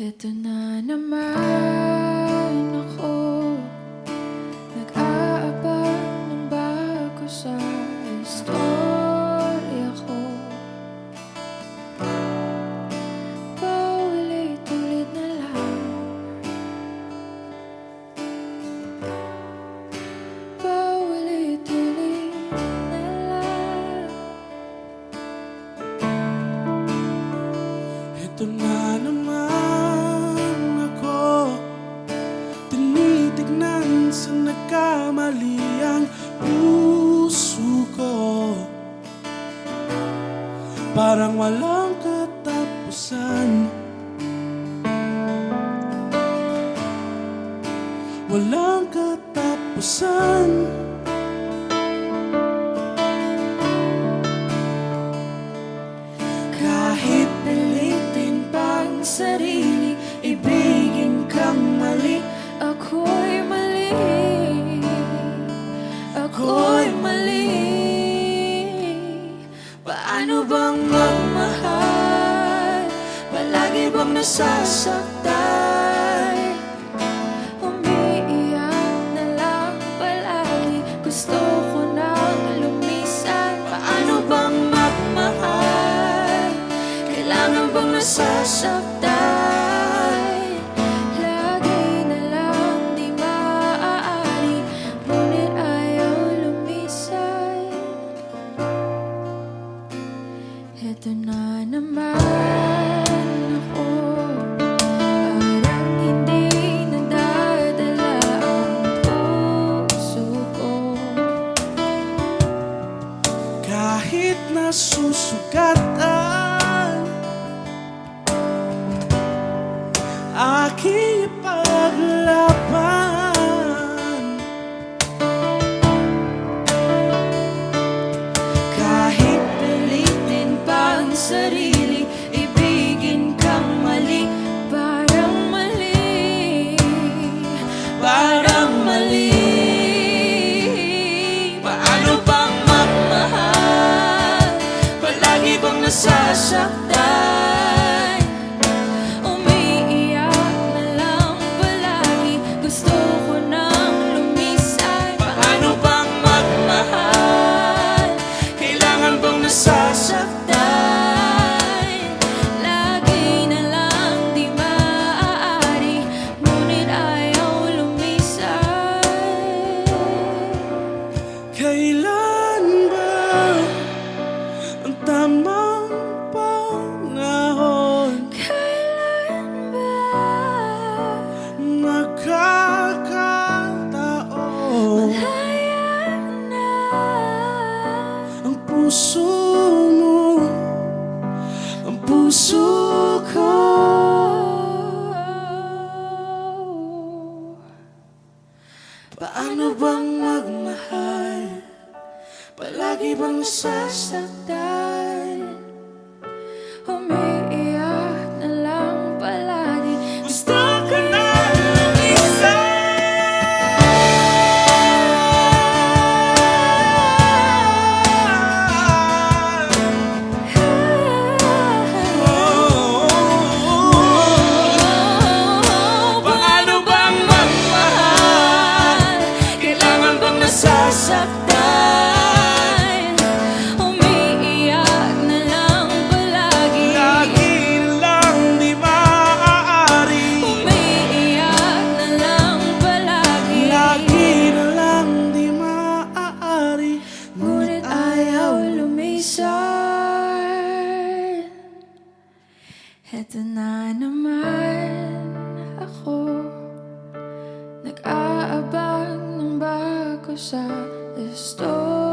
Ito na naman. pagkamali ang puso ko. Parang walang katapusan. Walang katapusan. bang magmahal? Palagi bang nasasaktan? Umiiyak na lang palagi Gusto ko nang lumisan Paano bang magmahal? Kailangan bang nasasaktan? sugatan aqui para Sasha. puso mo Ang puso ko Paano bang magmahal? Palagi bang sasaktan? Heto na naman ako Nag-aabang ng bago sa istorya.